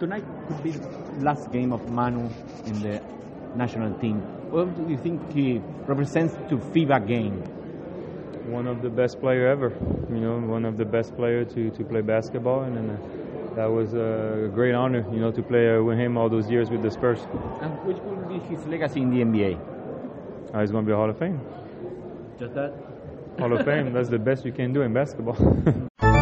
tonight could be the last game of Manu in the national team. What do you think he represents to FIBA game? One of the best player ever. You know, one of the best player to, to play basketball, and, and uh, that was uh, a great honor. You know, to play uh, with him all those years with the Spurs. And which will be his legacy in the NBA? Uh, he's going to be a Hall of Fame. Just that. Hall of Fame. That's the best you can do in basketball.